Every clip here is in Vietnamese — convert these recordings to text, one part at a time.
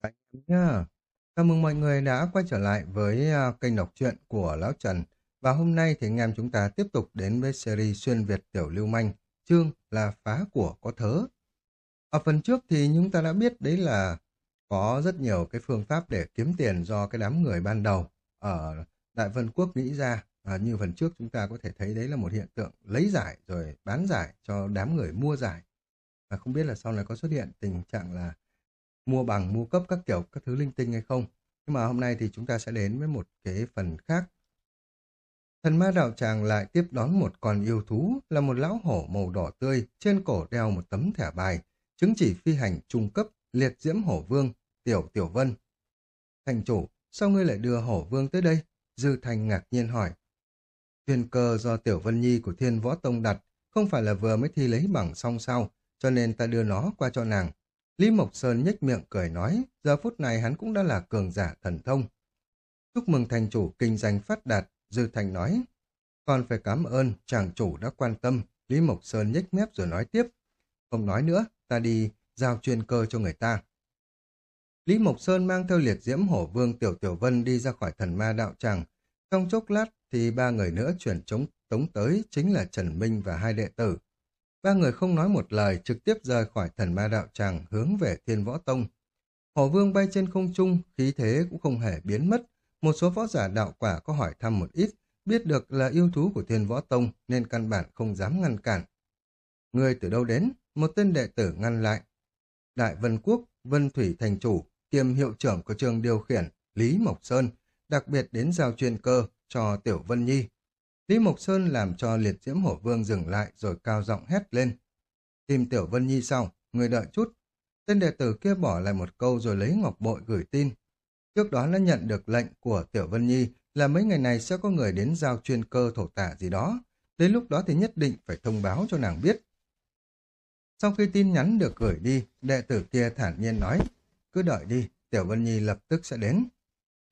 Anh em nhá. Chào mừng mọi người đã quay trở lại với à, kênh đọc truyện của Lão Trần. Và hôm nay thì anh em chúng ta tiếp tục đến với series xuyên Việt tiểu lưu manh, chương là phá của có thớ. Ở phần trước thì chúng ta đã biết đấy là có rất nhiều cái phương pháp để kiếm tiền do cái đám người ban đầu ở Đại Vân Quốc nghĩ ra. À, như phần trước chúng ta có thể thấy đấy là một hiện tượng lấy giải rồi bán giải cho đám người mua giải. Và không biết là sau này có xuất hiện tình trạng là mua bằng, mua cấp các kiểu, các thứ linh tinh hay không. Nhưng mà hôm nay thì chúng ta sẽ đến với một cái phần khác. Thần ma đạo tràng lại tiếp đón một con yêu thú là một lão hổ màu đỏ tươi, trên cổ đeo một tấm thẻ bài, chứng chỉ phi hành trung cấp, liệt diễm hổ vương, tiểu tiểu vân. Thành chủ, sao ngươi lại đưa hổ vương tới đây? Dư Thành ngạc nhiên hỏi. Thuyền cơ do tiểu vân nhi của thiên võ tông đặt, không phải là vừa mới thi lấy bằng xong sao, cho nên ta đưa nó qua cho nàng. Lý Mộc Sơn nhếch miệng cười nói, giờ phút này hắn cũng đã là cường giả thần thông. Chúc mừng thành chủ kinh doanh phát đạt, Dư Thành nói. Còn phải cảm ơn chàng chủ đã quan tâm, Lý Mộc Sơn nhếch mép rồi nói tiếp. Không nói nữa, ta đi giao chuyên cơ cho người ta. Lý Mộc Sơn mang theo liệt diễm hổ vương Tiểu Tiểu Vân đi ra khỏi thần ma đạo tràng. Trong chốc lát thì ba người nữa chuyển chống tống tới chính là Trần Minh và hai đệ tử. Ba người không nói một lời trực tiếp rời khỏi thần ma đạo tràng hướng về thiên võ tông. Hổ vương bay trên không trung, khí thế cũng không hề biến mất. Một số võ giả đạo quả có hỏi thăm một ít, biết được là yêu thú của thiên võ tông nên căn bản không dám ngăn cản. Người từ đâu đến? Một tên đệ tử ngăn lại. Đại Vân Quốc, Vân Thủy Thành Chủ, kiêm hiệu trưởng của trường điều khiển, Lý Mộc Sơn, đặc biệt đến giao chuyên cơ cho Tiểu Vân Nhi. Lý Mộc Sơn làm cho liệt diễm hổ vương dừng lại rồi cao giọng hét lên. Tìm Tiểu Vân Nhi sau, người đợi chút. Tên đệ tử kia bỏ lại một câu rồi lấy ngọc bội gửi tin. Trước đó đã nhận được lệnh của Tiểu Vân Nhi là mấy ngày này sẽ có người đến giao chuyên cơ thổ tả gì đó. Đến lúc đó thì nhất định phải thông báo cho nàng biết. Sau khi tin nhắn được gửi đi, đệ tử kia thản nhiên nói, cứ đợi đi, Tiểu Vân Nhi lập tức sẽ đến.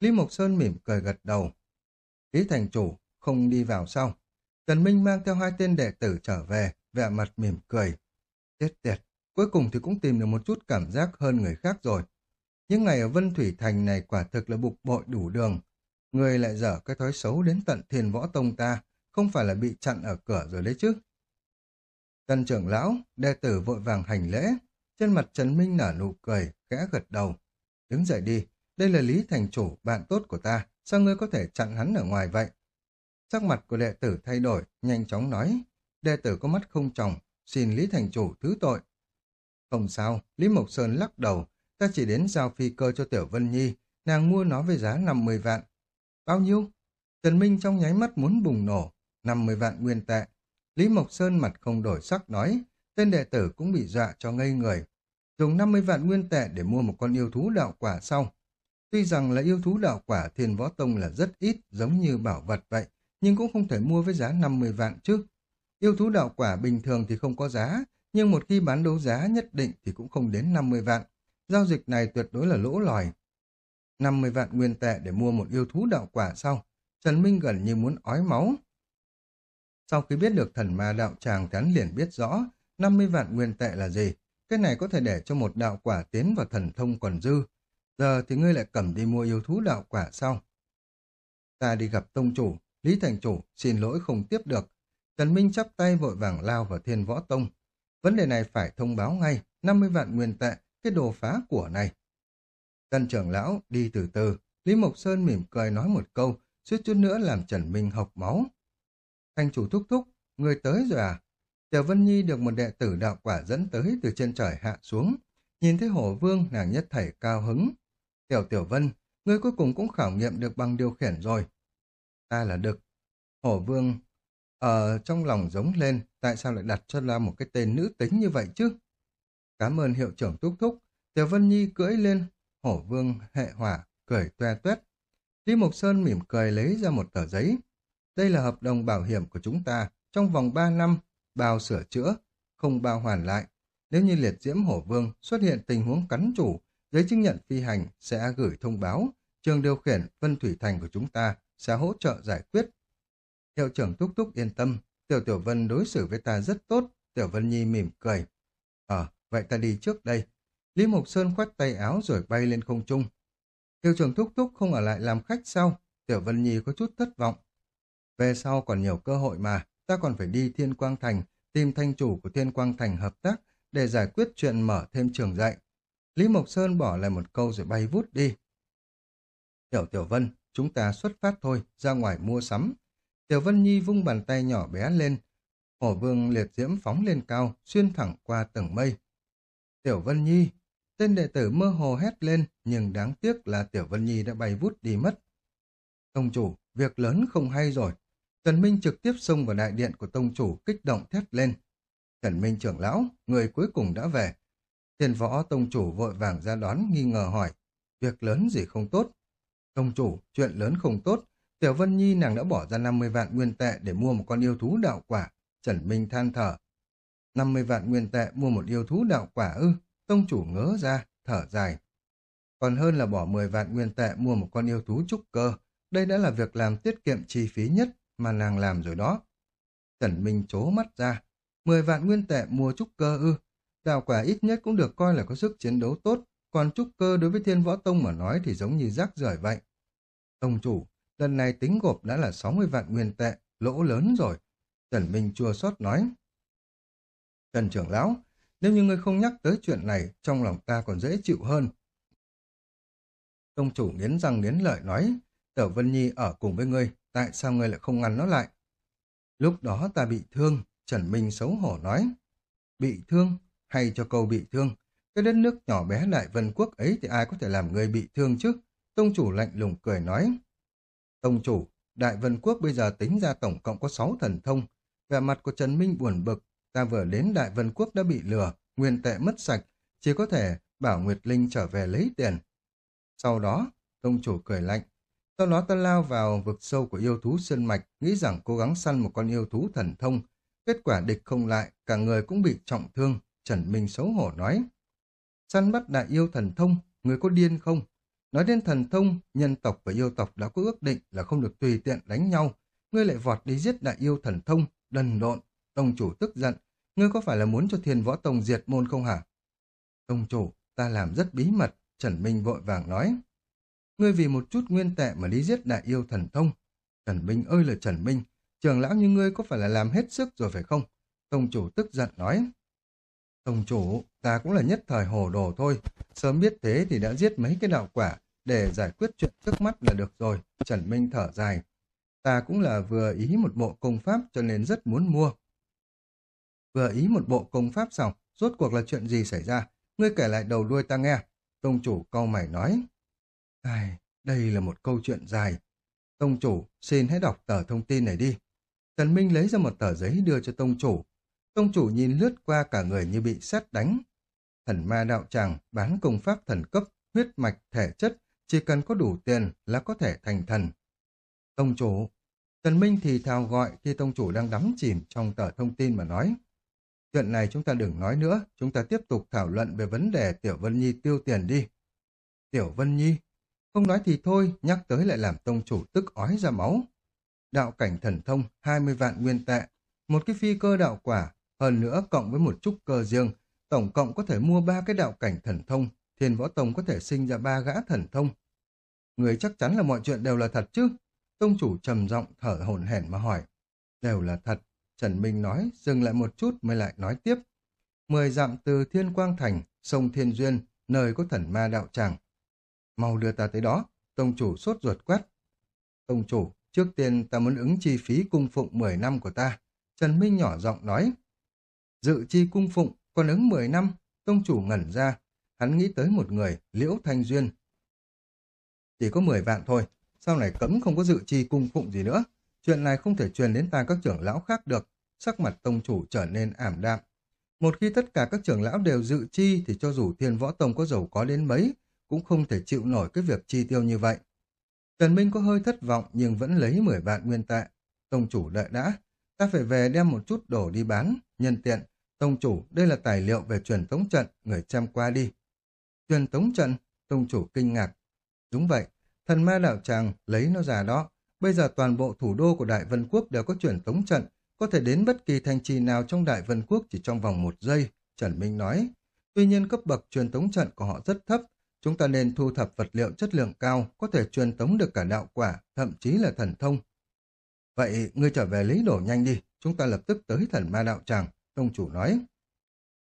Lý Mộc Sơn mỉm cười gật đầu. Lý thành chủ, không đi vào sau. Trần Minh mang theo hai tên đệ tử trở về, vẻ mặt mỉm cười. Tiết tiệt, cuối cùng thì cũng tìm được một chút cảm giác hơn người khác rồi. Những ngày ở Vân Thủy Thành này quả thực là bục bội đủ đường. Người lại dở cái thói xấu đến tận thiền võ tông ta, không phải là bị chặn ở cửa rồi đấy chứ. Tân trưởng lão, đệ tử vội vàng hành lễ. Trên mặt Trần Minh nở nụ cười, khẽ gật đầu. Đứng dậy đi, đây là Lý Thành Chủ, bạn tốt của ta, sao ngươi có thể chặn hắn ở ngoài vậy? Sắc mặt của đệ tử thay đổi, nhanh chóng nói. Đệ tử có mắt không tròng, xin Lý Thành Chủ thứ tội. Không sao, Lý Mộc Sơn lắc đầu, ta chỉ đến giao phi cơ cho Tiểu Vân Nhi, nàng mua nó với giá 50 vạn. Bao nhiêu? Trần Minh trong nháy mắt muốn bùng nổ, 50 vạn nguyên tệ. Lý Mộc Sơn mặt không đổi sắc nói, tên đệ tử cũng bị dọa cho ngây người. Dùng 50 vạn nguyên tệ để mua một con yêu thú đạo quả sau. Tuy rằng là yêu thú đạo quả thiên võ tông là rất ít, giống như bảo vật vậy, nhưng cũng không thể mua với giá 50 vạn chứ. Yêu thú đạo quả bình thường thì không có giá, nhưng một khi bán đấu giá nhất định thì cũng không đến 50 vạn. Giao dịch này tuyệt đối là lỗ lòi. 50 vạn nguyên tệ để mua một yêu thú đạo quả sau, Trần Minh gần như muốn ói máu. Sau khi biết được thần ma đạo tràng thì liền biết rõ 50 vạn nguyên tệ là gì. Cái này có thể để cho một đạo quả tiến vào thần thông còn dư. Giờ thì ngươi lại cầm đi mua yêu thú đạo quả sau. Ta đi gặp tông chủ, Lý Thành Chủ xin lỗi không tiếp được. Trần Minh chắp tay vội vàng lao vào thiên võ tông. Vấn đề này phải thông báo ngay, 50 vạn nguyên tệ, cái đồ phá của này. Trần trưởng lão đi từ từ, Lý Mộc Sơn mỉm cười nói một câu, suýt chút nữa làm Trần Minh học máu. Thành chủ thúc thúc, người tới rồi à? Tiểu Vân Nhi được một đệ tử đạo quả dẫn tới từ trên trời hạ xuống. Nhìn thấy hổ vương, nàng nhất thảy cao hứng. Tiểu Tiểu Vân, ngươi cuối cùng cũng khảo nghiệm được bằng điều khiển rồi. Ta là Đực. Hổ vương ở trong lòng giống lên, tại sao lại đặt cho là một cái tên nữ tính như vậy chứ? Cảm ơn hiệu trưởng Túc Thúc. Tiểu Vân Nhi cưỡi lên, hổ vương hệ hỏa, cười toe toét. Lý Mộc Sơn mỉm cười lấy ra một tờ giấy. Đây là hợp đồng bảo hiểm của chúng ta. Trong vòng 3 năm, bao sửa chữa, không bao hoàn lại. Nếu như liệt diễm hổ vương xuất hiện tình huống cắn chủ, giấy chứng nhận phi hành sẽ gửi thông báo. Trường điều khiển Vân Thủy Thành của chúng ta sẽ hỗ trợ giải quyết. Hiệu trưởng Túc Túc yên tâm, Tiểu Tiểu Vân đối xử với ta rất tốt, Tiểu Vân Nhi mỉm cười. Ờ, vậy ta đi trước đây. Lý Mộc Sơn khoát tay áo rồi bay lên không trung. Hiệu trưởng thúc thúc không ở lại làm khách sau, Tiểu Vân Nhi có chút thất vọng. Về sau còn nhiều cơ hội mà, ta còn phải đi Thiên Quang Thành, tìm thanh chủ của Thiên Quang Thành hợp tác để giải quyết chuyện mở thêm trường dạy. Lý Mộc Sơn bỏ lại một câu rồi bay vút đi. Tiểu Tiểu Vân, chúng ta xuất phát thôi, ra ngoài mua sắm. Tiểu Vân Nhi vung bàn tay nhỏ bé lên, hổ vương liệt diễm phóng lên cao, xuyên thẳng qua tầng mây. Tiểu Vân Nhi, tên đệ tử mơ hồ hét lên, nhưng đáng tiếc là Tiểu Vân Nhi đã bay vút đi mất. Tông chủ, việc lớn không hay rồi. Trần Minh trực tiếp xông vào đại điện của tông chủ kích động thét lên. Trần Minh trưởng lão, người cuối cùng đã về. Thiên võ tông chủ vội vàng ra đón nghi ngờ hỏi. Việc lớn gì không tốt? Ông chủ, chuyện lớn không tốt. Tiểu Vân Nhi nàng đã bỏ ra 50 vạn nguyên tệ để mua một con yêu thú đạo quả. Trần Minh than thở. 50 vạn nguyên tệ mua một yêu thú đạo quả ư. Tông chủ ngớ ra, thở dài. Còn hơn là bỏ 10 vạn nguyên tệ mua một con yêu thú trúc cơ. Đây đã là việc làm tiết kiệm chi phí nhất mà nàng làm rồi đó. Trần Minh chố mắt ra. 10 vạn nguyên tệ mua trúc cơ ư. Đạo quả ít nhất cũng được coi là có sức chiến đấu tốt. Còn trúc cơ đối với thiên võ tông mà nói thì giống như rác rưởi vậy ông chủ, lần này tính gộp đã là 60 vạn nguyên tệ, lỗ lớn rồi. Trần Minh chua xót nói. Trần trưởng lão, nếu như ngươi không nhắc tới chuyện này, trong lòng ta còn dễ chịu hơn. Tông chủ nghiến răng nghiến lợi nói, Tở Vân Nhi ở cùng với ngươi, tại sao ngươi lại không ngăn nó lại? Lúc đó ta bị thương, Trần Minh xấu hổ nói. Bị thương? Hay cho câu bị thương? Cái đất nước nhỏ bé Đại Vân Quốc ấy thì ai có thể làm ngươi bị thương chứ? Tông chủ lạnh lùng cười nói. Tông chủ, Đại Vân Quốc bây giờ tính ra tổng cộng có 6 thần thông. Vẻ mặt của Trần Minh buồn bực, ta vừa đến Đại Vân Quốc đã bị lừa, nguyên tệ mất sạch, chỉ có thể bảo Nguyệt Linh trở về lấy tiền. Sau đó, Tông chủ cười lạnh. Sau đó ta lao vào vực sâu của yêu thú sơn mạch, nghĩ rằng cố gắng săn một con yêu thú thần thông. Kết quả địch không lại, cả người cũng bị trọng thương, Trần Minh xấu hổ nói. Săn bắt đại yêu thần thông, người có điên không? Nói đến thần thông, nhân tộc và yêu tộc đã có ước định là không được tùy tiện đánh nhau. Ngươi lại vọt đi giết đại yêu thần thông, đần độn. Tông chủ tức giận. Ngươi có phải là muốn cho thiên võ tông diệt môn không hả? Tông chủ, ta làm rất bí mật, Trần Minh vội vàng nói. Ngươi vì một chút nguyên tệ mà đi giết đại yêu thần thông. Trần Minh ơi là Trần Minh, trường lão như ngươi có phải là làm hết sức rồi phải không? Tông chủ tức giận nói. Tông chủ, ta cũng là nhất thời hồ đồ thôi. Sớm biết thế thì đã giết mấy cái đạo quả để giải quyết chuyện trước mắt là được rồi. Trần Minh thở dài. Ta cũng là vừa ý một bộ công pháp cho nên rất muốn mua. Vừa ý một bộ công pháp xong, rốt cuộc là chuyện gì xảy ra? Ngươi kể lại đầu đuôi ta nghe. Tông chủ câu mày nói. Ai, đây là một câu chuyện dài. Tông chủ, xin hãy đọc tờ thông tin này đi. Trần Minh lấy ra một tờ giấy đưa cho tông chủ. Tông chủ nhìn lướt qua cả người như bị xét đánh. Thần ma đạo tràng bán công pháp thần cấp, huyết mạch, thể chất, chỉ cần có đủ tiền là có thể thành thần. Tông chủ, Trần Minh thì thào gọi khi tông chủ đang đắm chìm trong tờ thông tin mà nói. Chuyện này chúng ta đừng nói nữa, chúng ta tiếp tục thảo luận về vấn đề Tiểu Vân Nhi tiêu tiền đi. Tiểu Vân Nhi, không nói thì thôi, nhắc tới lại làm tông chủ tức ói ra máu. Đạo cảnh thần thông, 20 vạn nguyên tệ, một cái phi cơ đạo quả, hơn nữa cộng với một chút cơ riêng, tổng cộng có thể mua ba cái đạo cảnh thần thông, thiên võ tông có thể sinh ra ba gã thần thông. Người chắc chắn là mọi chuyện đều là thật chứ? Tông chủ trầm giọng thở hổn hển mà hỏi. Đều là thật, Trần Minh nói, dừng lại một chút mới lại nói tiếp. Mười dặm từ Thiên Quang Thành, sông Thiên Duyên, nơi có thần ma đạo tràng. Mau đưa ta tới đó, tông chủ sốt ruột quát. Tông chủ, trước tiên ta muốn ứng chi phí cung phụng 10 năm của ta. Trần Minh nhỏ giọng nói. Dự chi cung phụng, còn ứng 10 năm, tông chủ ngẩn ra. Hắn nghĩ tới một người, Liễu Thanh Duyên. Chỉ có 10 vạn thôi, sau này cấm không có dự chi cung phụng gì nữa. Chuyện này không thể truyền đến tai các trưởng lão khác được. Sắc mặt tông chủ trở nên ảm đạm. Một khi tất cả các trưởng lão đều dự chi thì cho dù thiên võ tông có giàu có đến mấy, cũng không thể chịu nổi cái việc chi tiêu như vậy. Trần Minh có hơi thất vọng nhưng vẫn lấy 10 vạn nguyên tệ. Tông chủ đợi đã, ta phải về đem một chút đồ đi bán, nhân tiện. Tông chủ, đây là tài liệu về truyền tống trận, người xem qua đi. Truyền tống trận, tông chủ kinh ngạc. Đúng vậy, thần ma đạo tràng lấy nó ra đó. Bây giờ toàn bộ thủ đô của Đại Vân Quốc đều có truyền tống trận, có thể đến bất kỳ thành trì nào trong Đại Vân Quốc chỉ trong vòng một giây, Trần Minh nói. Tuy nhiên cấp bậc truyền tống trận của họ rất thấp, chúng ta nên thu thập vật liệu chất lượng cao, có thể truyền tống được cả đạo quả, thậm chí là thần thông. Vậy ngươi trở về lấy đồ nhanh đi, chúng ta lập tức tới thần ma đạo tràng, tông chủ nói.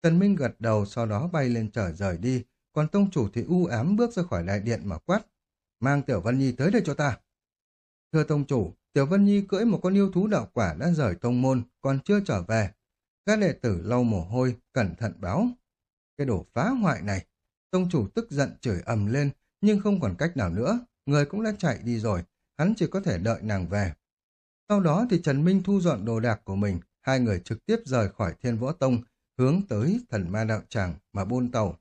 Tần Minh gật đầu sau đó bay lên trời rời đi, còn tông chủ thì u ám bước ra khỏi đại điện mà quát. Mang Tiểu Vân Nhi tới đây cho ta. Thưa tông chủ, Tiểu Vân Nhi cưỡi một con yêu thú đạo quả đã rời tông môn, còn chưa trở về. Các đệ tử lau mồ hôi, cẩn thận báo. Cái đồ phá hoại này. Tông chủ tức giận chửi ầm lên, nhưng không còn cách nào nữa. Người cũng đã chạy đi rồi, hắn chỉ có thể đợi nàng về. Sau đó thì Trần Minh thu dọn đồ đạc của mình, hai người trực tiếp rời khỏi thiên võ tông, hướng tới thần ma đạo tràng mà buôn tàu.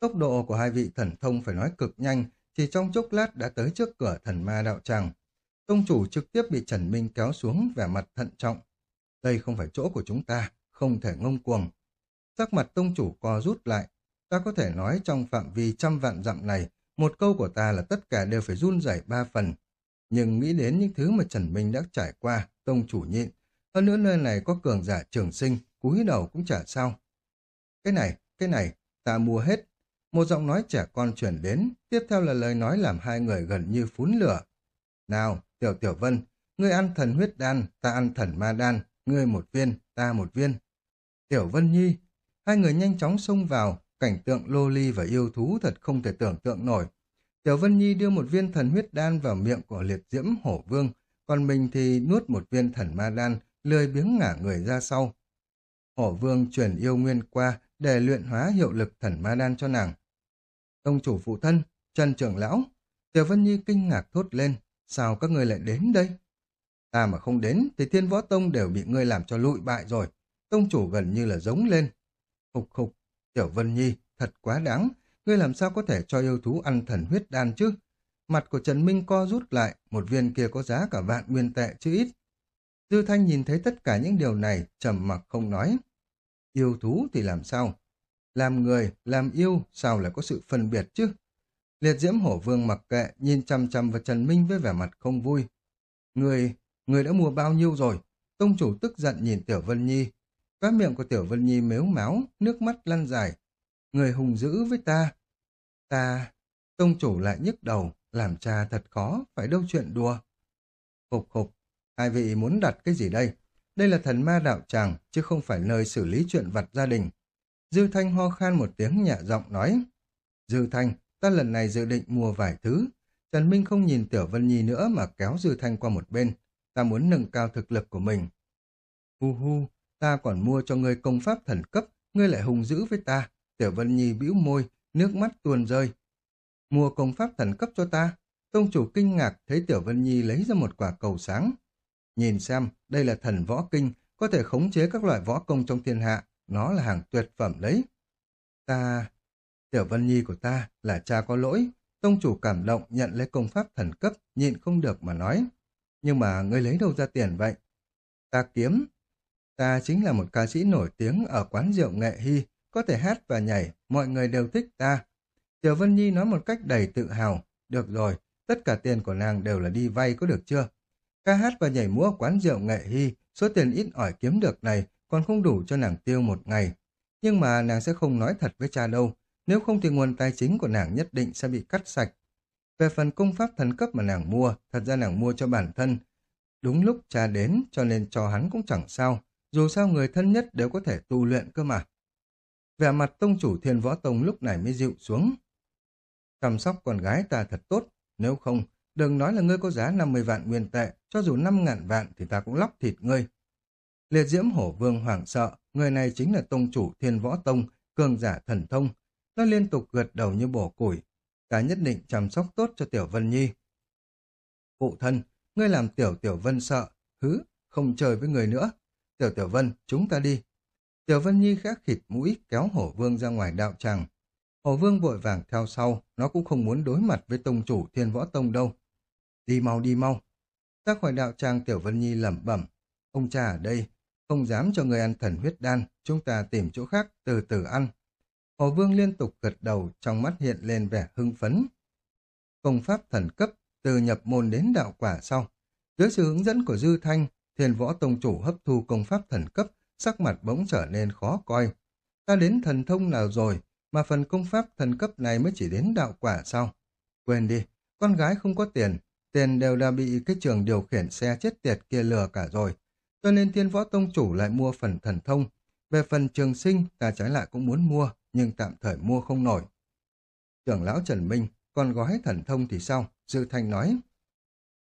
Tốc độ của hai vị thần thông phải nói cực nhanh, chỉ trong chốc lát đã tới trước cửa thần ma đạo tràng. Tông chủ trực tiếp bị Trần Minh kéo xuống vẻ mặt thận trọng. Đây không phải chỗ của chúng ta, không thể ngông cuồng. Sắc mặt tông chủ co rút lại. Ta có thể nói trong phạm vi trăm vạn dặm này, một câu của ta là tất cả đều phải run rẩy ba phần. Nhưng nghĩ đến những thứ mà Trần Minh đã trải qua, tông chủ nhịn. Hơn nữa nơi này có cường giả trường sinh, cúi đầu cũng chả sao. Cái này, cái này, ta mua hết. Một giọng nói trẻ con chuyển đến, tiếp theo là lời nói làm hai người gần như phún lửa. Nào, Tiểu Tiểu Vân, ngươi ăn thần huyết đan, ta ăn thần ma đan, ngươi một viên, ta một viên. Tiểu Vân Nhi, hai người nhanh chóng xông vào, cảnh tượng lô ly và yêu thú thật không thể tưởng tượng nổi. Tiểu Vân Nhi đưa một viên thần huyết đan vào miệng của liệt diễm hổ vương, còn mình thì nuốt một viên thần ma đan, lười biếng ngả người ra sau. Hổ vương chuyển yêu nguyên qua để luyện hóa hiệu lực thần ma đan cho nàng. Tông chủ phụ thân, Trần trưởng lão, Tiểu Vân Nhi kinh ngạc thốt lên, sao các người lại đến đây? Ta mà không đến thì thiên võ tông đều bị ngươi làm cho lụi bại rồi. Tông chủ gần như là giống lên. Khục khục, Tiểu Vân Nhi, thật quá đáng. Ngươi làm sao có thể cho yêu thú ăn thần huyết đan chứ? Mặt của Trần Minh co rút lại, một viên kia có giá cả vạn nguyên tệ chứ ít. Dư Thanh nhìn thấy tất cả những điều này, trầm mặc không nói. Yêu thú thì làm sao? Làm người, làm yêu, sao lại có sự phân biệt chứ? Liệt diễm hổ vương mặc kệ, nhìn chăm chăm vào Trần Minh với vẻ mặt không vui. Người, người đã mua bao nhiêu rồi? Tông chủ tức giận nhìn Tiểu Vân Nhi. Các miệng của Tiểu Vân Nhi mếu máu, nước mắt lăn dài. Người hùng dữ với ta. Ta... Tông chủ lại nhức đầu, làm cha thật khó, phải đâu chuyện đùa. Khục khục, hai vị muốn đặt cái gì đây? Đây là thần ma đạo tràng, chứ không phải nơi xử lý chuyện vặt gia đình. Dư Thanh ho khan một tiếng nhẹ giọng nói. Dư Thanh, ta lần này dự định mua vài thứ. Trần Minh không nhìn Tiểu Vân Nhi nữa mà kéo Dư Thanh qua một bên. Ta muốn nâng cao thực lực của mình. Hu hu, ta còn mua cho ngươi công pháp thần cấp, ngươi lại hùng dữ với ta. Tiểu Vân Nhi bĩu môi, nước mắt tuôn rơi. Mua công pháp thần cấp cho ta. Tông chủ kinh ngạc thấy Tiểu Vân Nhi lấy ra một quả cầu sáng. Nhìn xem, đây là thần võ kinh, có thể khống chế các loại võ công trong thiên hạ. Nó là hàng tuyệt phẩm đấy. Ta... Tiểu Vân Nhi của ta là cha có lỗi. Tông chủ cảm động nhận lấy công pháp thần cấp, nhịn không được mà nói. Nhưng mà ngươi lấy đâu ra tiền vậy? Ta kiếm. Ta chính là một ca sĩ nổi tiếng ở quán rượu nghệ hy, có thể hát và nhảy, mọi người đều thích ta. Tiểu Vân Nhi nói một cách đầy tự hào. Được rồi, tất cả tiền của nàng đều là đi vay có được chưa? Ca hát và nhảy múa quán rượu nghệ hy, số tiền ít ỏi kiếm được này còn không đủ cho nàng tiêu một ngày. Nhưng mà nàng sẽ không nói thật với cha đâu, nếu không thì nguồn tài chính của nàng nhất định sẽ bị cắt sạch. Về phần công pháp thần cấp mà nàng mua, thật ra nàng mua cho bản thân. Đúng lúc cha đến, cho nên cho hắn cũng chẳng sao, dù sao người thân nhất đều có thể tu luyện cơ mà. Vẻ mặt tông chủ thiên võ tông lúc này mới dịu xuống. Chăm sóc con gái ta thật tốt, nếu không, đừng nói là ngươi có giá 50 vạn nguyên tệ, cho dù 5 ngàn vạn thì ta cũng lóc thịt ngươi. Liệt diễm hổ vương hoảng sợ, người này chính là tông chủ thiên võ tông, cường giả thần thông. Nó liên tục gật đầu như bổ củi. Ta nhất định chăm sóc tốt cho Tiểu Vân Nhi. Phụ thân, ngươi làm Tiểu Tiểu Vân sợ, hứ, không chơi với người nữa. Tiểu Tiểu Vân, chúng ta đi. Tiểu Vân Nhi khẽ khịt mũi kéo hổ vương ra ngoài đạo tràng. Hổ vương vội vàng theo sau, nó cũng không muốn đối mặt với tông chủ thiên võ tông đâu. Đi mau đi mau. Ra khỏi đạo tràng Tiểu Vân Nhi lẩm bẩm. Ông cha ở đây, không dám cho người ăn thần huyết đan, chúng ta tìm chỗ khác, từ từ ăn. Hồ Vương liên tục gật đầu, trong mắt hiện lên vẻ hưng phấn. Công pháp thần cấp, từ nhập môn đến đạo quả sau. Dưới sự hướng dẫn của Dư Thanh, thiền võ tông chủ hấp thu công pháp thần cấp, sắc mặt bỗng trở nên khó coi. Ta đến thần thông nào rồi, mà phần công pháp thần cấp này mới chỉ đến đạo quả sao? Quên đi, con gái không có tiền, tiền đều đã bị cái trường điều khiển xe chết tiệt kia lừa cả rồi. Cho nên thiên võ tông chủ lại mua phần thần thông. Về phần trường sinh, ta trái lại cũng muốn mua, nhưng tạm thời mua không nổi. Trưởng lão Trần Minh, còn gói thần thông thì sao? Dư Thanh nói.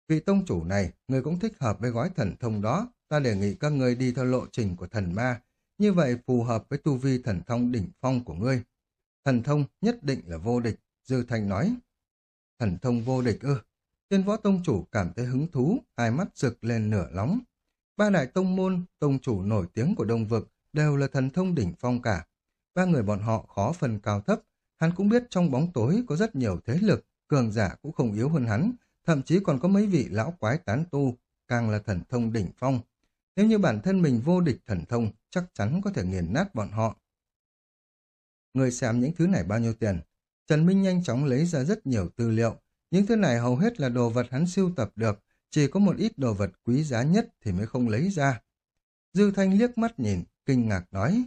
Vị tông chủ này, người cũng thích hợp với gói thần thông đó. Ta đề nghị các ngươi đi theo lộ trình của thần ma. Như vậy phù hợp với tu vi thần thông đỉnh phong của ngươi. Thần thông nhất định là vô địch, Dư Thanh nói. Thần thông vô địch ư? Tiên võ tông chủ cảm thấy hứng thú, hai mắt rực lên nửa nóng. Ba đại tông môn, tông chủ nổi tiếng của Đông Vực đều là thần thông đỉnh phong cả. Ba người bọn họ khó phần cao thấp, hắn cũng biết trong bóng tối có rất nhiều thế lực, cường giả cũng không yếu hơn hắn, thậm chí còn có mấy vị lão quái tán tu, càng là thần thông đỉnh phong. Nếu như bản thân mình vô địch thần thông, chắc chắn có thể nghiền nát bọn họ. Người xem những thứ này bao nhiêu tiền? Trần Minh nhanh chóng lấy ra rất nhiều tư liệu. Những thứ này hầu hết là đồ vật hắn siêu tập được, chỉ có một ít đồ vật quý giá nhất thì mới không lấy ra. Dư Thanh liếc mắt nhìn, kinh ngạc nói,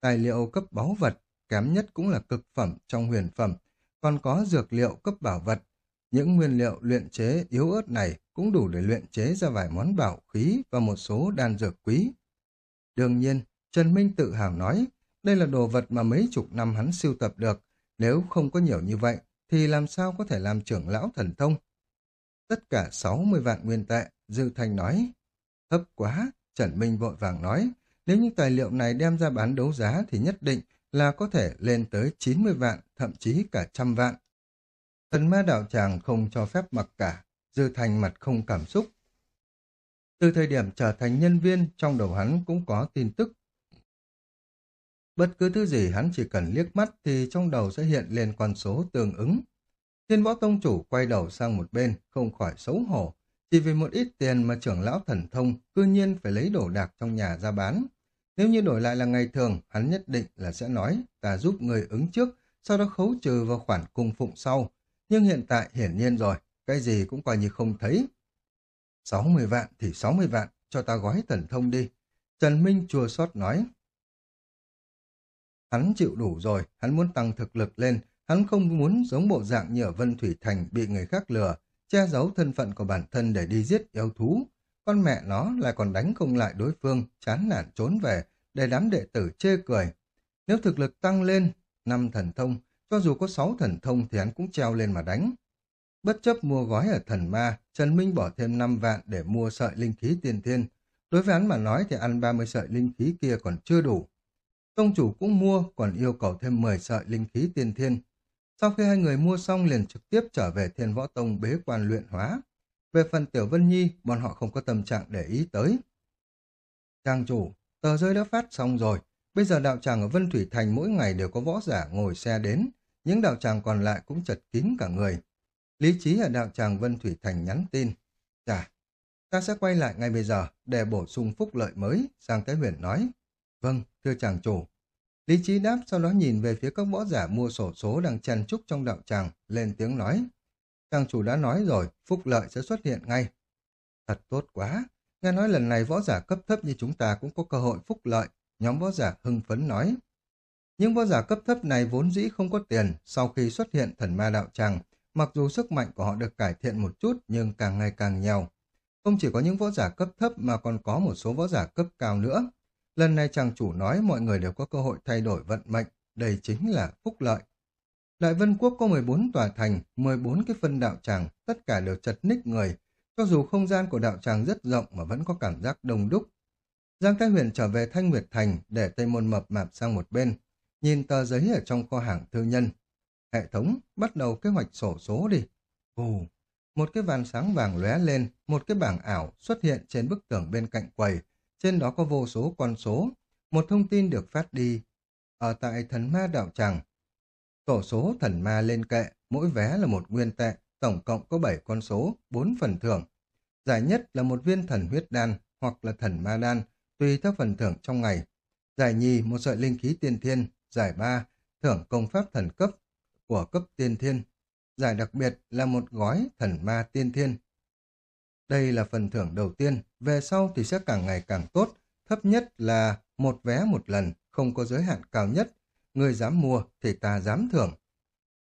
tài liệu cấp báu vật, kém nhất cũng là cực phẩm trong huyền phẩm, còn có dược liệu cấp bảo vật. Những nguyên liệu luyện chế yếu ớt này cũng đủ để luyện chế ra vài món bảo khí và một số đan dược quý. Đương nhiên, Trần Minh tự hào nói, đây là đồ vật mà mấy chục năm hắn siêu tập được, nếu không có nhiều như vậy, thì làm sao có thể làm trưởng lão thần thông? Tất cả 60 vạn nguyên tệ, Dư Thanh nói. Thấp quá, Trần Minh vội vàng nói, nếu những tài liệu này đem ra bán đấu giá thì nhất định là có thể lên tới 90 vạn, thậm chí cả trăm vạn. Thần ma đạo tràng không cho phép mặc cả, Dư Thành mặt không cảm xúc. Từ thời điểm trở thành nhân viên, trong đầu hắn cũng có tin tức. Bất cứ thứ gì hắn chỉ cần liếc mắt thì trong đầu sẽ hiện lên con số tương ứng. Thiên võ tông chủ quay đầu sang một bên, không khỏi xấu hổ. Chỉ vì một ít tiền mà trưởng lão thần thông cư nhiên phải lấy đổ đạc trong nhà ra bán. Nếu như đổi lại là ngày thường, hắn nhất định là sẽ nói, ta giúp người ứng trước, sau đó khấu trừ vào khoản cung phụng sau. Nhưng hiện tại hiển nhiên rồi, cái gì cũng coi như không thấy. 60 vạn thì 60 vạn, cho ta gói thần thông đi. Trần Minh chua xót nói. Hắn chịu đủ rồi, hắn muốn tăng thực lực lên, hắn không muốn giống bộ dạng như ở Vân Thủy Thành bị người khác lừa, che giấu thân phận của bản thân để đi giết yêu thú. Con mẹ nó lại còn đánh không lại đối phương, chán nản trốn về, để đám đệ tử chê cười. Nếu thực lực tăng lên, năm thần thông, cho dù có sáu thần thông thì hắn cũng treo lên mà đánh. Bất chấp mua gói ở thần ma, Trần Minh bỏ thêm 5 vạn để mua sợi linh khí tiên thiên. Đối với hắn mà nói thì ăn 30 sợi linh khí kia còn chưa đủ. Tông chủ cũng mua, còn yêu cầu thêm 10 sợi linh khí tiên thiên. Sau khi hai người mua xong liền trực tiếp trở về thiên võ tông bế quan luyện hóa. Về phần Tiểu Vân Nhi, bọn họ không có tâm trạng để ý tới. Trang chủ, tờ rơi đã phát xong rồi. Bây giờ đạo tràng ở Vân Thủy Thành mỗi ngày đều có võ giả ngồi xe đến. Những đạo tràng còn lại cũng chật kín cả người. Lý trí ở đạo tràng Vân Thủy Thành nhắn tin. Chà, ta sẽ quay lại ngay bây giờ để bổ sung phúc lợi mới, sang Thái Huyền nói. Vâng, thưa chàng chủ. Lý trí đáp sau đó nhìn về phía các võ giả mua sổ số đang chăn chúc trong đạo tràng, lên tiếng nói. Chàng chủ đã nói rồi, phúc lợi sẽ xuất hiện ngay. Thật tốt quá, nghe nói lần này võ giả cấp thấp như chúng ta cũng có cơ hội phúc lợi, nhóm võ giả hưng phấn nói. Những võ giả cấp thấp này vốn dĩ không có tiền, sau khi xuất hiện thần ma đạo tràng, mặc dù sức mạnh của họ được cải thiện một chút nhưng càng ngày càng nhiều. Không chỉ có những võ giả cấp thấp mà còn có một số võ giả cấp cao nữa. Lần này chàng chủ nói mọi người đều có cơ hội thay đổi vận mệnh, đây chính là phúc lợi. Đại Vân Quốc có 14 tòa thành, 14 cái phân đạo tràng, tất cả đều chật ních người. Cho dù không gian của đạo tràng rất rộng mà vẫn có cảm giác đông đúc. Giang Thái Huyền trở về Thanh Nguyệt Thành để Tây Môn Mập mạp sang một bên, nhìn tờ giấy ở trong kho hàng thư nhân. Hệ thống, bắt đầu kế hoạch sổ số đi. Ồ, một cái vàn sáng vàng lóe lên, một cái bảng ảo xuất hiện trên bức tường bên cạnh quầy, trên đó có vô số con số. Một thông tin được phát đi ở tại thần ma đạo tràng. Tổ số thần ma lên kệ, mỗi vé là một nguyên tệ, tổng cộng có 7 con số, 4 phần thưởng. Giải nhất là một viên thần huyết đan hoặc là thần ma đan, tùy theo phần thưởng trong ngày. Giải nhì một sợi linh khí tiên thiên, giải ba thưởng công pháp thần cấp của cấp tiên thiên. Giải đặc biệt là một gói thần ma tiên thiên. Đây là phần thưởng đầu tiên, về sau thì sẽ càng ngày càng tốt, thấp nhất là một vé một lần, không có giới hạn cao nhất, người dám mua thì ta dám thưởng.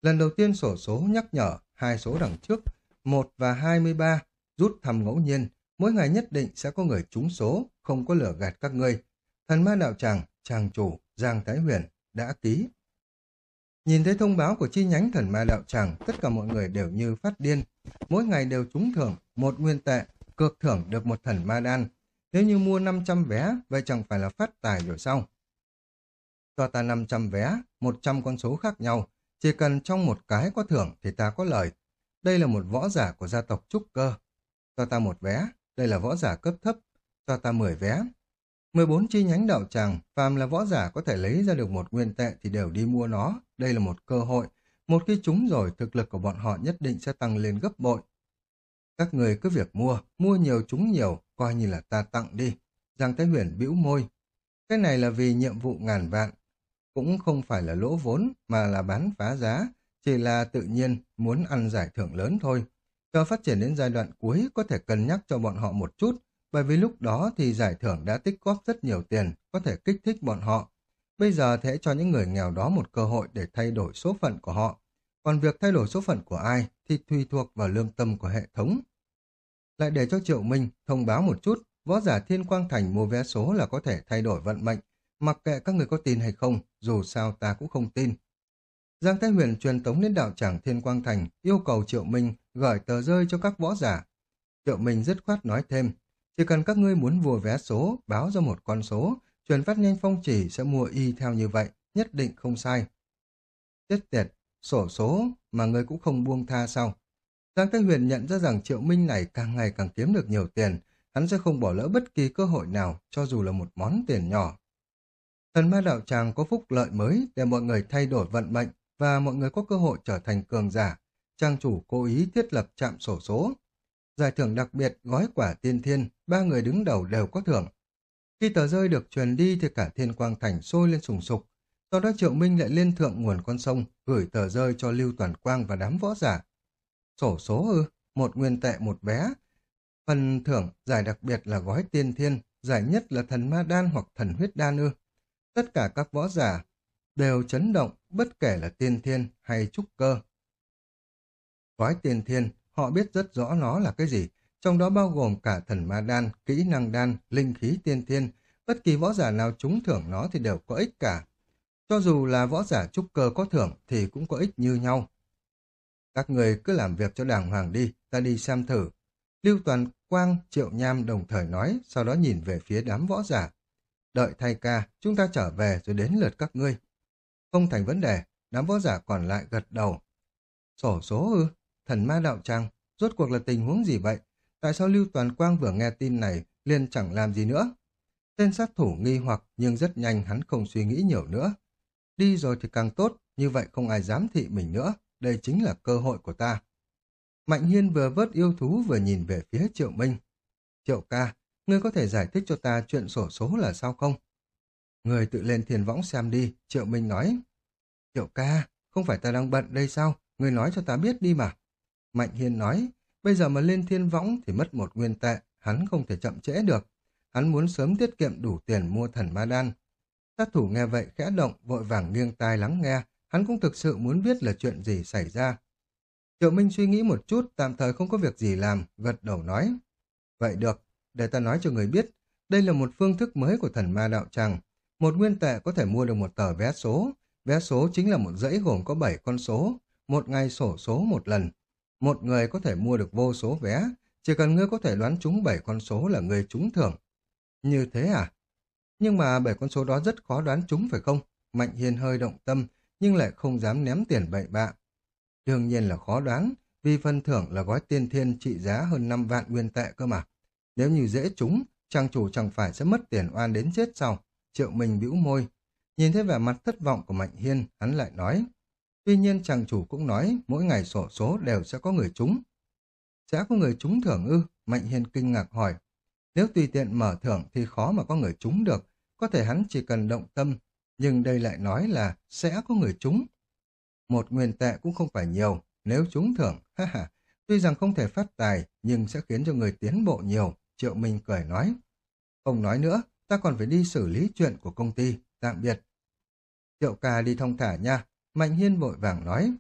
Lần đầu tiên sổ số nhắc nhở hai số đằng trước, 1 và 23, rút thăm ngẫu nhiên, mỗi ngày nhất định sẽ có người trúng số, không có lửa gạt các ngươi. Thần ma đạo tràng, tràng chủ, Giang Thái Huyền đã ký. Nhìn thấy thông báo của chi nhánh thần ma đạo tràng, tất cả mọi người đều như phát điên. Mỗi ngày đều trúng thưởng, một nguyên tệ, cược thưởng được một thần ma đan. Nếu như mua 500 vé, vậy chẳng phải là phát tài rồi sao? Cho ta 500 vé, 100 con số khác nhau. Chỉ cần trong một cái có thưởng thì ta có lời. Đây là một võ giả của gia tộc Trúc Cơ. Cho ta một vé, đây là võ giả cấp thấp. Cho ta 10 vé. 14 chi nhánh đạo tràng, phàm là võ giả có thể lấy ra được một nguyên tệ thì đều đi mua nó. Đây là một cơ hội. Một khi chúng rồi, thực lực của bọn họ nhất định sẽ tăng lên gấp bội. Các người cứ việc mua, mua nhiều chúng nhiều, coi như là ta tặng đi. Giang Thái Huyền bĩu môi. Cái này là vì nhiệm vụ ngàn vạn, cũng không phải là lỗ vốn mà là bán phá giá, chỉ là tự nhiên muốn ăn giải thưởng lớn thôi. Cho phát triển đến giai đoạn cuối có thể cân nhắc cho bọn họ một chút, bởi vì lúc đó thì giải thưởng đã tích góp rất nhiều tiền, có thể kích thích bọn họ. Bây giờ thế cho những người nghèo đó một cơ hội để thay đổi số phận của họ. Còn việc thay đổi số phận của ai thì tùy thuộc vào lương tâm của hệ thống. Lại để cho Triệu Minh thông báo một chút, võ giả Thiên Quang Thành mua vé số là có thể thay đổi vận mệnh, mặc kệ các người có tin hay không, dù sao ta cũng không tin. Giang Thái Huyền truyền tống đến đạo tràng Thiên Quang Thành, yêu cầu Triệu Minh gửi tờ rơi cho các võ giả. Triệu Minh dứt khoát nói thêm, chỉ cần các ngươi muốn vùa vé số, báo ra một con số, truyền phát nhanh phong chỉ sẽ mua y theo như vậy, nhất định không sai. Chết tiệt, sổ số mà ngươi cũng không buông tha sao? Giang Thái Huyền nhận ra rằng Triệu Minh này càng ngày càng kiếm được nhiều tiền, hắn sẽ không bỏ lỡ bất kỳ cơ hội nào, cho dù là một món tiền nhỏ. Thần ma đạo tràng có phúc lợi mới để mọi người thay đổi vận mệnh và mọi người có cơ hội trở thành cường giả. Trang chủ cố ý thiết lập trạm sổ số. Giải thưởng đặc biệt gói quả tiên thiên, ba người đứng đầu đều có thưởng. Khi tờ rơi được truyền đi thì cả thiên quang thành sôi lên sùng sục. Sau đó Triệu Minh lại lên thượng nguồn con sông, gửi tờ rơi cho Lưu Toàn Quang và đám võ giả. Sổ số ư, một nguyên tệ một bé Phần thưởng giải đặc biệt là gói tiên thiên, giải nhất là thần ma đan hoặc thần huyết đan ư. Tất cả các võ giả đều chấn động, bất kể là tiên thiên hay trúc cơ. Gói tiên thiên, họ biết rất rõ nó là cái gì, trong đó bao gồm cả thần ma đan, kỹ năng đan, linh khí tiên thiên, bất kỳ võ giả nào trúng thưởng nó thì đều có ích cả. Cho dù là võ giả trúc cơ có thưởng thì cũng có ích như nhau. Các người cứ làm việc cho đàng hoàng đi, ta đi xem thử. Lưu Toàn Quang, Triệu Nham đồng thời nói, sau đó nhìn về phía đám võ giả. Đợi thay ca, chúng ta trở về rồi đến lượt các ngươi. Không thành vấn đề, đám võ giả còn lại gật đầu. Sổ số ư, thần ma đạo tràng, rốt cuộc là tình huống gì vậy? Tại sao Lưu Toàn Quang vừa nghe tin này liền chẳng làm gì nữa? Tên sát thủ nghi hoặc nhưng rất nhanh hắn không suy nghĩ nhiều nữa. Đi rồi thì càng tốt, như vậy không ai dám thị mình nữa. Đây chính là cơ hội của ta. Mạnh Hiên vừa vớt yêu thú vừa nhìn về phía Triệu Minh. Triệu ca, ngươi có thể giải thích cho ta chuyện sổ số là sao không? Người tự lên thiền võng xem đi, Triệu Minh nói. Triệu ca, không phải ta đang bận đây sao? Ngươi nói cho ta biết đi mà. Mạnh Hiên nói, bây giờ mà lên thiên võng thì mất một nguyên tệ, hắn không thể chậm trễ được. Hắn muốn sớm tiết kiệm đủ tiền mua thần ma đan. Sát thủ nghe vậy khẽ động, vội vàng nghiêng tai lắng nghe, hắn cũng thực sự muốn biết là chuyện gì xảy ra. Triệu Minh suy nghĩ một chút, tạm thời không có việc gì làm, gật đầu nói. Vậy được, để ta nói cho người biết, đây là một phương thức mới của thần ma đạo tràng. Một nguyên tệ có thể mua được một tờ vé số. Vé số chính là một dãy gồm có 7 con số, một ngày sổ số một lần. Một người có thể mua được vô số vé, chỉ cần ngươi có thể đoán trúng bảy con số là người trúng thưởng. Như thế à? Nhưng mà bảy con số đó rất khó đoán trúng phải không? Mạnh Hiền hơi động tâm, nhưng lại không dám ném tiền bậy bạ. Đương nhiên là khó đoán, vì phần thưởng là gói tiên thiên trị giá hơn 5 vạn nguyên tệ cơ mà. Nếu như dễ trúng, trang chủ chẳng phải sẽ mất tiền oan đến chết sao? Triệu Minh bĩu môi. Nhìn thấy vẻ mặt thất vọng của Mạnh Hiên, hắn lại nói. Tuy nhiên chàng chủ cũng nói mỗi ngày sổ số đều sẽ có người trúng. Sẽ có người trúng thưởng ư? Mạnh Hiên kinh ngạc hỏi. Nếu tùy tiện mở thưởng thì khó mà có người trúng được. Có thể hắn chỉ cần động tâm. Nhưng đây lại nói là sẽ có người trúng. Một nguyên tệ cũng không phải nhiều. Nếu trúng thưởng, ha ha. Tuy rằng không thể phát tài, nhưng sẽ khiến cho người tiến bộ nhiều. Triệu Minh cười nói. Không nói nữa, ta còn phải đi xử lý chuyện của công ty. Tạm biệt. Triệu ca đi thông thả nha, Mạnh Hiên vội vàng nói.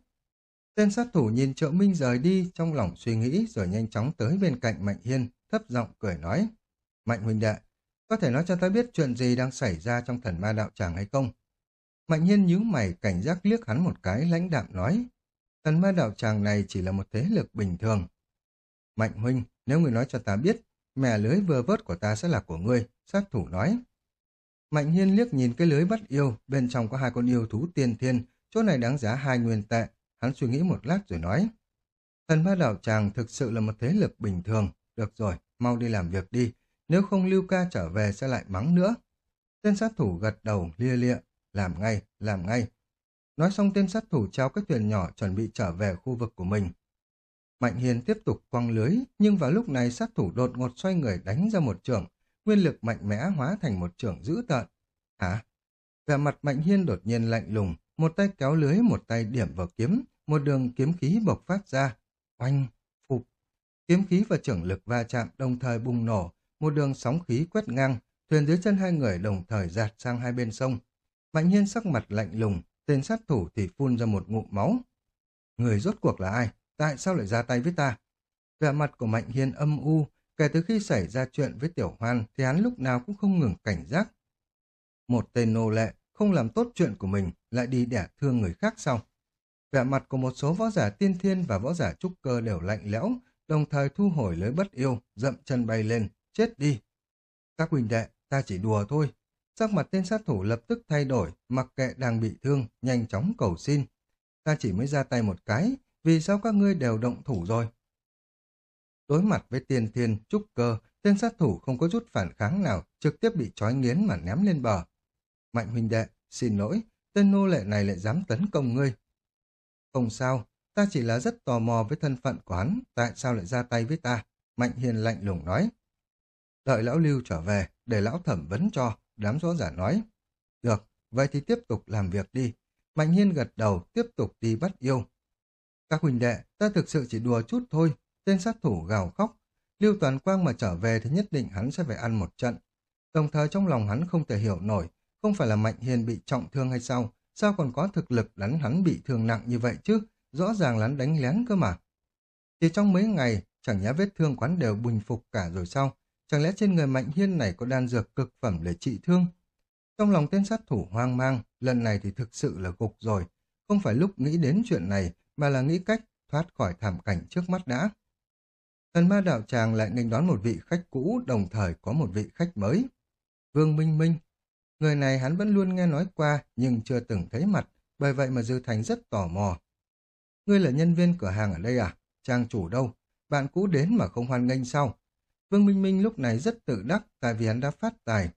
Tên sát thủ nhìn Triệu Minh rời đi trong lòng suy nghĩ rồi nhanh chóng tới bên cạnh Mạnh Hiên, thấp giọng cười nói. Mạnh huynh đệ, có thể nói cho ta biết chuyện gì đang xảy ra trong thần ma đạo tràng hay không? Mạnh Hiên nhíu mày cảnh giác liếc hắn một cái lãnh đạm nói. Thần ma đạo tràng này chỉ là một thế lực bình thường. Mạnh huynh, nếu người nói cho ta biết, mẻ lưới vừa vớt của ta sẽ là của ngươi, sát thủ nói. Mạnh Hiên liếc nhìn cái lưới bắt yêu, bên trong có hai con yêu thú tiên thiên, chỗ này đáng giá hai nguyên tệ. Hắn suy nghĩ một lát rồi nói. Thần ma đạo tràng thực sự là một thế lực bình thường. Được rồi, mau đi làm việc đi. Nếu không Lưu Ca trở về sẽ lại mắng nữa. Tên sát thủ gật đầu, lia lịa. Làm ngay, làm ngay. Nói xong tên sát thủ trao cái thuyền nhỏ chuẩn bị trở về khu vực của mình. Mạnh Hiền tiếp tục quăng lưới, nhưng vào lúc này sát thủ đột ngột xoay người đánh ra một trường, nguyên lực mạnh mẽ hóa thành một trường dữ tợn. Hả? Vẻ mặt Mạnh Hiên đột nhiên lạnh lùng, một tay kéo lưới, một tay điểm vào kiếm, một đường kiếm khí bộc phát ra. Oanh, phục. Kiếm khí và trưởng lực va chạm đồng thời bùng nổ, một đường sóng khí quét ngang, thuyền dưới chân hai người đồng thời giạt sang hai bên sông. Mạnh Hiên sắc mặt lạnh lùng, tên sát thủ thì phun ra một ngụm máu. Người rốt cuộc là ai? Tại sao lại ra tay với ta? Vẻ mặt của Mạnh Hiên âm u, kể từ khi xảy ra chuyện với Tiểu Hoan thì hắn lúc nào cũng không ngừng cảnh giác. Một tên nô lệ không làm tốt chuyện của mình lại đi đẻ thương người khác xong. Vẻ mặt của một số võ giả tiên thiên và võ giả trúc cơ đều lạnh lẽo, đồng thời thu hồi lưới bất yêu, dậm chân bay lên, chết đi. Các huynh đệ, ta chỉ đùa thôi. Sắc mặt tên sát thủ lập tức thay đổi, mặc kệ đang bị thương, nhanh chóng cầu xin. Ta chỉ mới ra tay một cái, vì sao các ngươi đều động thủ rồi? Đối mặt với tiên thiên, trúc cơ, tên sát thủ không có chút phản kháng nào, trực tiếp bị trói nghiến mà ném lên bờ. Mạnh huynh đệ, xin lỗi, tên nô lệ này lại dám tấn công ngươi. Không sao, ta chỉ là rất tò mò với thân phận của hắn, tại sao lại ra tay với ta? Mạnh hiền lạnh lùng nói. Đợi lão lưu trở về, để lão thẩm vấn cho, đám rõ giả nói. Được, vậy thì tiếp tục làm việc đi. Mạnh hiên gật đầu, tiếp tục đi bắt yêu. Các huynh đệ, ta thực sự chỉ đùa chút thôi. Tên sát thủ gào khóc. Lưu Toàn Quang mà trở về thì nhất định hắn sẽ phải ăn một trận. Đồng thời trong lòng hắn không thể hiểu nổi, không phải là Mạnh Hiền bị trọng thương hay sao, sao còn có thực lực đánh hắn bị thương nặng như vậy chứ, rõ ràng lắn đánh lén cơ mà. Chỉ trong mấy ngày, chẳng nhẽ vết thương quán đều bình phục cả rồi sao, chẳng lẽ trên người Mạnh Hiên này có đan dược cực phẩm để trị thương? Trong lòng tên sát thủ hoang mang, lần này thì thực sự là gục rồi, không phải lúc nghĩ đến chuyện này, mà là nghĩ cách thoát khỏi thảm cảnh trước mắt đã. Thần ma đạo tràng lại nghênh đón một vị khách cũ, đồng thời có một vị khách mới. Vương Minh Minh. Người này hắn vẫn luôn nghe nói qua, nhưng chưa từng thấy mặt, bởi vậy mà Dư Thành rất tò mò. Ngươi là nhân viên cửa hàng ở đây à? Trang chủ đâu? Bạn cũ đến mà không hoan nghênh sao? Vương Minh Minh lúc này rất tự đắc tại vì hắn đã phát tài.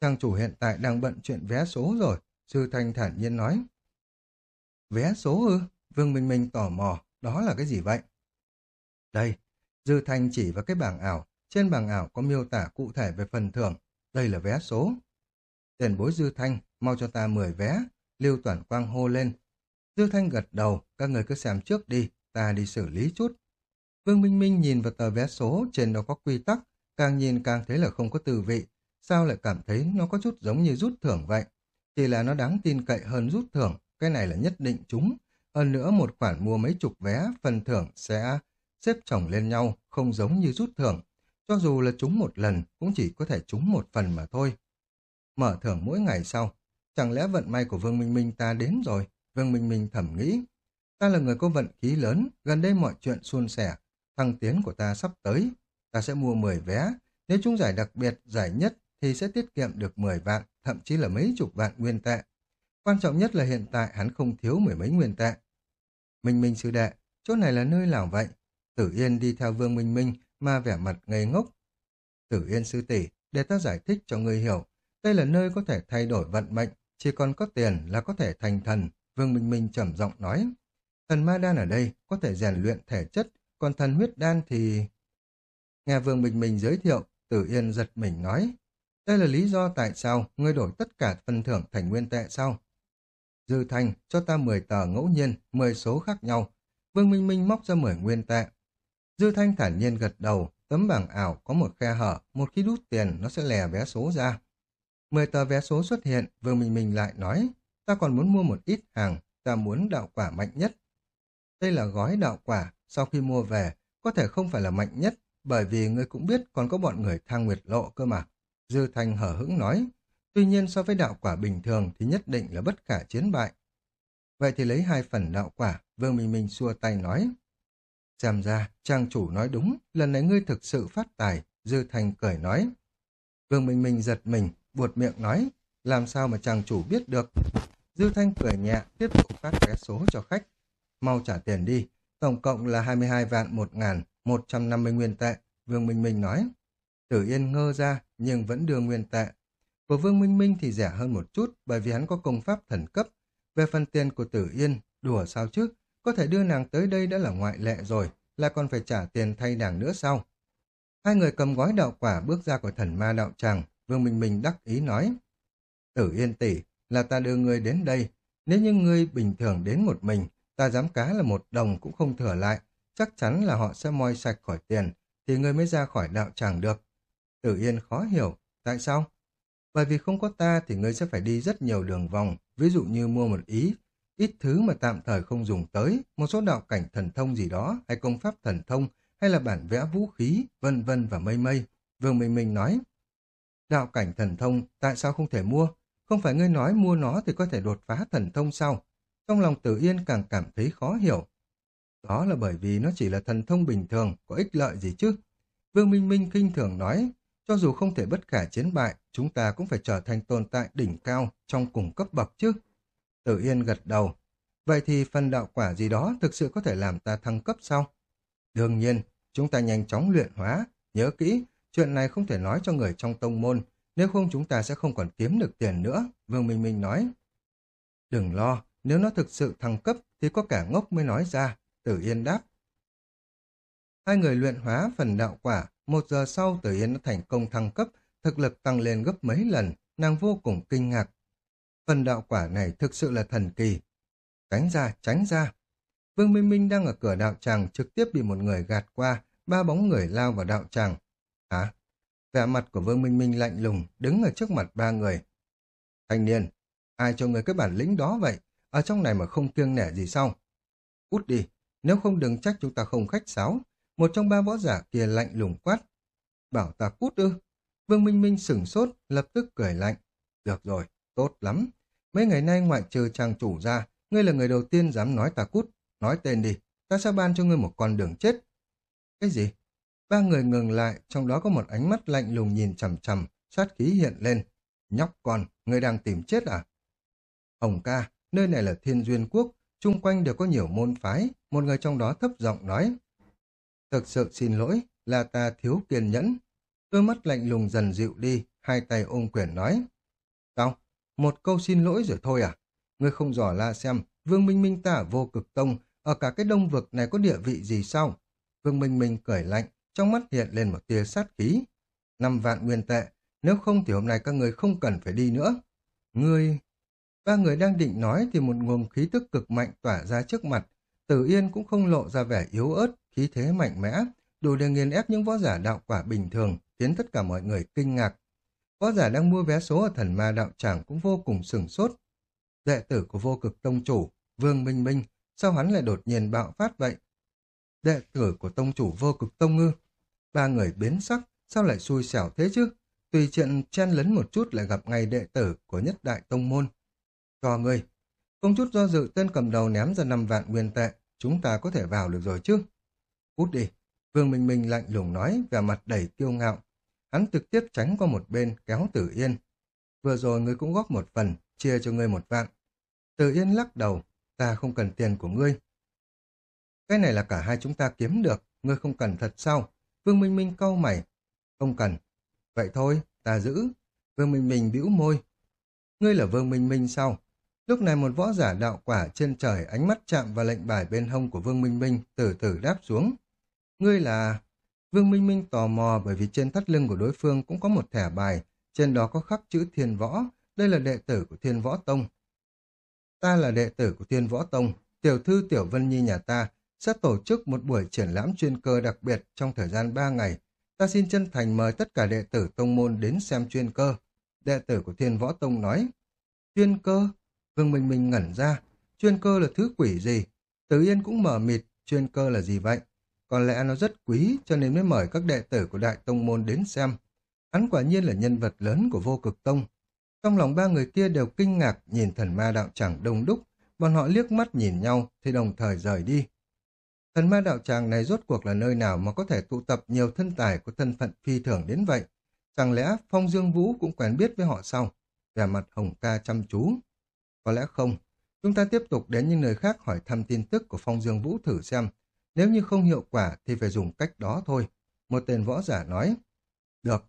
Trang chủ hiện tại đang bận chuyện vé số rồi, Dư Thành thản nhiên nói. Vé số ư? Vương Minh Minh tò mò, đó là cái gì vậy? Đây, Dư Thanh chỉ vào cái bảng ảo, trên bảng ảo có miêu tả cụ thể về phần thưởng, đây là vé số. Tiền bối Dư Thanh, mau cho ta 10 vé, Lưu Toản Quang hô lên. Dư Thanh gật đầu, các người cứ xem trước đi, ta đi xử lý chút. Vương Minh Minh nhìn vào tờ vé số, trên đó có quy tắc, càng nhìn càng thấy là không có từ vị, sao lại cảm thấy nó có chút giống như rút thưởng vậy. Chỉ là nó đáng tin cậy hơn rút thưởng, cái này là nhất định chúng. Hơn nữa một khoản mua mấy chục vé, phần thưởng sẽ xếp chồng lên nhau, không giống như rút thưởng. Cho dù là trúng một lần, cũng chỉ có thể trúng một phần mà thôi. Mở thưởng mỗi ngày sau, chẳng lẽ vận may của Vương Minh Minh ta đến rồi? Vương Minh Minh thẩm nghĩ. Ta là người có vận khí lớn, gần đây mọi chuyện suôn sẻ. Thăng tiến của ta sắp tới. Ta sẽ mua 10 vé. Nếu chúng giải đặc biệt, giải nhất, thì sẽ tiết kiệm được 10 vạn, thậm chí là mấy chục vạn nguyên tệ. Quan trọng nhất là hiện tại hắn không thiếu mười mấy nguyên tệ. Minh Minh sư đệ, chỗ này là nơi nào vậy? Tử Yên đi theo Vương Minh Minh mà vẻ mặt ngây ngốc. Tử Yên sư tỷ, để ta giải thích cho người hiểu. Đây là nơi có thể thay đổi vận mệnh, chỉ còn có tiền là có thể thành thần. Vương Minh Minh trầm giọng nói. Thần ma đan ở đây có thể rèn luyện thể chất, còn thần huyết đan thì... Nghe Vương Minh Minh giới thiệu, Tử Yên giật mình nói. Đây là lý do tại sao ngươi đổi tất cả phần thưởng thành nguyên tệ sao? Dư Thanh cho ta 10 tờ ngẫu nhiên, 10 số khác nhau. Vương Minh Minh móc ra 10 nguyên tệ. Dư Thanh thản nhiên gật đầu, tấm bảng ảo có một khe hở, một khi đút tiền nó sẽ lè vé số ra. 10 tờ vé số xuất hiện, Vương Minh Minh lại nói, ta còn muốn mua một ít hàng, ta muốn đạo quả mạnh nhất. Đây là gói đạo quả, sau khi mua về, có thể không phải là mạnh nhất, bởi vì ngươi cũng biết còn có bọn người thang nguyệt lộ cơ mà. Dư Thanh hở hững nói, tuy nhiên so với đạo quả bình thường thì nhất định là bất khả chiến bại. Vậy thì lấy hai phần đạo quả, Vương Minh Minh xua tay nói. Xem ra, trang chủ nói đúng, lần này ngươi thực sự phát tài, Dư Thanh cười nói. Vương Minh Minh giật mình, buột miệng nói, làm sao mà chàng chủ biết được. Dư Thanh cười nhẹ, tiếp tục phát vé số cho khách. Mau trả tiền đi, tổng cộng là 22 vạn 1 ngàn, 150 nguyên tệ, Vương Minh Minh nói. Tử Yên ngơ ra, nhưng vẫn đưa nguyên tệ. Của Vương Minh Minh thì rẻ hơn một chút, bởi vì hắn có công pháp thần cấp. Về phần tiền của Tử Yên, đùa sao chứ, có thể đưa nàng tới đây đã là ngoại lệ rồi, là còn phải trả tiền thay nàng nữa sao? Hai người cầm gói đạo quả bước ra khỏi thần ma đạo tràng, Vương Minh Minh đắc ý nói. Tử Yên tỷ là ta đưa ngươi đến đây, nếu như ngươi bình thường đến một mình, ta dám cá là một đồng cũng không thừa lại, chắc chắn là họ sẽ moi sạch khỏi tiền, thì ngươi mới ra khỏi đạo tràng được. Tử Yên khó hiểu, tại sao? Bởi vì không có ta thì ngươi sẽ phải đi rất nhiều đường vòng, ví dụ như mua một ý, ít thứ mà tạm thời không dùng tới, một số đạo cảnh thần thông gì đó, hay công pháp thần thông, hay là bản vẽ vũ khí, vân vân và mây mây. Vương Minh Minh nói, đạo cảnh thần thông, tại sao không thể mua? Không phải ngươi nói mua nó thì có thể đột phá thần thông sao? Trong lòng Tử Yên càng cảm thấy khó hiểu. Đó là bởi vì nó chỉ là thần thông bình thường, có ích lợi gì chứ? Vương Minh Minh kinh thường nói, cho dù không thể bất khả chiến bại, chúng ta cũng phải trở thành tồn tại đỉnh cao trong cùng cấp bậc chứ. Tử Yên gật đầu. Vậy thì phần đạo quả gì đó thực sự có thể làm ta thăng cấp sao? Đương nhiên, chúng ta nhanh chóng luyện hóa. Nhớ kỹ, chuyện này không thể nói cho người trong tông môn, nếu không chúng ta sẽ không còn kiếm được tiền nữa, Vương Minh Minh nói. Đừng lo, nếu nó thực sự thăng cấp thì có cả ngốc mới nói ra, Tử Yên đáp. Hai người luyện hóa phần đạo quả, một giờ sau Tử Yên đã thành công thăng cấp, thực lực tăng lên gấp mấy lần, nàng vô cùng kinh ngạc. Phần đạo quả này thực sự là thần kỳ. Tránh ra, tránh ra. Vương Minh Minh đang ở cửa đạo tràng trực tiếp bị một người gạt qua, ba bóng người lao vào đạo tràng. Hả? Vẻ mặt của Vương Minh Minh lạnh lùng, đứng ở trước mặt ba người. Thanh niên, ai cho người cái bản lĩnh đó vậy? Ở trong này mà không kiêng nể gì sao? Cút đi, nếu không đừng trách chúng ta không khách sáo. Một trong ba võ giả kia lạnh lùng quát. Bảo ta cút ư? Vương Minh Minh sửng sốt, lập tức cười lạnh. Được rồi, tốt lắm. Mấy ngày nay ngoại trừ trang chủ ra, ngươi là người đầu tiên dám nói ta cút. Nói tên đi, ta sẽ ban cho ngươi một con đường chết. Cái gì? Ba người ngừng lại, trong đó có một ánh mắt lạnh lùng nhìn chằm chằm, sát khí hiện lên. Nhóc con, người đang tìm chết à? Hồng ca, nơi này là thiên duyên quốc, chung quanh đều có nhiều môn phái, một người trong đó thấp giọng nói. Thực sự xin lỗi, là ta thiếu kiên nhẫn. Đôi mắt lạnh lùng dần dịu đi, hai tay ôm quyền nói. Sao? Một câu xin lỗi rồi thôi à? Ngươi không dò la xem, Vương Minh Minh ta ở vô cực tông, ở cả cái đông vực này có địa vị gì sao? Vương Minh Minh cười lạnh, trong mắt hiện lên một tia sát khí. Năm vạn nguyên tệ, nếu không thì hôm nay các người không cần phải đi nữa. Ngươi... Ba người đang định nói thì một nguồn khí tức cực mạnh tỏa ra trước mặt. Tử Yên cũng không lộ ra vẻ yếu ớt, khí thế mạnh mẽ, đủ để nghiền ép những võ giả đạo quả bình thường, khiến tất cả mọi người kinh ngạc. Võ giả đang mua vé số ở thần ma đạo tràng cũng vô cùng sừng sốt. Đệ tử của vô cực tông chủ, Vương Minh Minh, sao hắn lại đột nhiên bạo phát vậy? Đệ tử của tông chủ vô cực tông ngư. Ba người biến sắc, sao lại xui xẻo thế chứ? Tùy chuyện chen lấn một chút lại gặp ngay đệ tử của nhất đại tông môn. Cho ngươi. Không chút do dự tên cầm đầu ném ra năm vạn nguyên tệ, chúng ta có thể vào được rồi chứ? Cút đi. Vương Minh Minh lạnh lùng nói, vẻ mặt đầy kiêu ngạo. Hắn trực tiếp tránh qua một bên, kéo Tử Yên. Vừa rồi ngươi cũng góp một phần, chia cho ngươi một vạn. Tử Yên lắc đầu, ta không cần tiền của ngươi. Cái này là cả hai chúng ta kiếm được, ngươi không cần thật sao? Vương Minh Minh cau mày. Không cần. Vậy thôi, ta giữ. Vương Minh Minh bĩu môi. Ngươi là Vương Minh Minh sao? Lúc này một võ giả đạo quả trên trời ánh mắt chạm vào lệnh bài bên hông của Vương Minh Minh từ từ đáp xuống. Ngươi là... Vương Minh Minh tò mò bởi vì trên thắt lưng của đối phương cũng có một thẻ bài, trên đó có khắc chữ Thiên Võ, đây là đệ tử của Thiên Võ Tông. Ta là đệ tử của Thiên Võ Tông, tiểu thư Tiểu Vân Nhi nhà ta sẽ tổ chức một buổi triển lãm chuyên cơ đặc biệt trong thời gian 3 ngày. Ta xin chân thành mời tất cả đệ tử tông môn đến xem chuyên cơ. Đệ tử của Thiên Võ Tông nói, chuyên cơ? Vương Minh Minh ngẩn ra, chuyên cơ là thứ quỷ gì? Tử Yên cũng mở mịt, chuyên cơ là gì vậy? Có lẽ nó rất quý cho nên mới mời các đệ tử của Đại Tông Môn đến xem. Hắn quả nhiên là nhân vật lớn của vô cực tông. Trong lòng ba người kia đều kinh ngạc nhìn thần ma đạo chẳng đông đúc, bọn họ liếc mắt nhìn nhau thì đồng thời rời đi. Thần ma đạo tràng này rốt cuộc là nơi nào mà có thể tụ tập nhiều thân tài có thân phận phi thường đến vậy? Chẳng lẽ Phong Dương Vũ cũng quen biết với họ sao? Vẻ mặt Hồng ca chăm chú. Có lẽ không. Chúng ta tiếp tục đến những nơi khác hỏi thăm tin tức của Phong Dương Vũ thử xem. Nếu như không hiệu quả thì phải dùng cách đó thôi. Một tên võ giả nói. Được,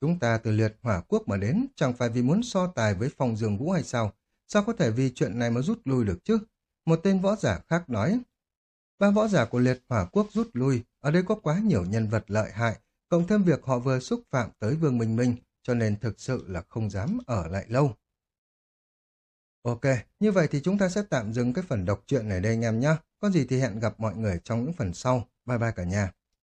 chúng ta từ liệt hỏa quốc mà đến, chẳng phải vì muốn so tài với Phong Dương Vũ hay sao? Sao có thể vì chuyện này mà rút lui được chứ? Một tên võ giả khác nói. Ba võ giả của liệt hỏa quốc rút lui, ở đây có quá nhiều nhân vật lợi hại, cộng thêm việc họ vừa xúc phạm tới Vương Minh Minh, cho nên thực sự là không dám ở lại lâu. Ok, như vậy thì chúng ta sẽ tạm dừng cái phần đọc truyện này đây anh em nhé. Có gì thì hẹn gặp mọi người trong những phần sau. Bye bye cả nhà.